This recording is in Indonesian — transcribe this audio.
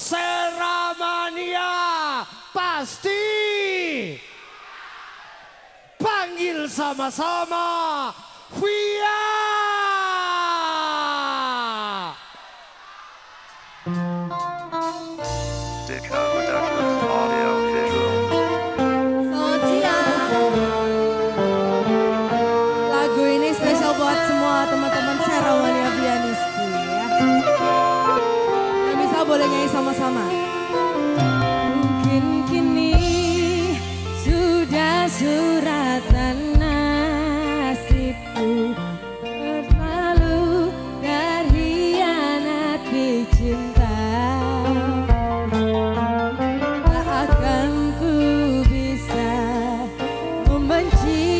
Seramania pasti panggil sama-sama Via. kita boleh nyanyi sama-sama. Mungkin kini sudah suratan nasibku berlalu dari anak cinta. Tak akan ku bisa membenci.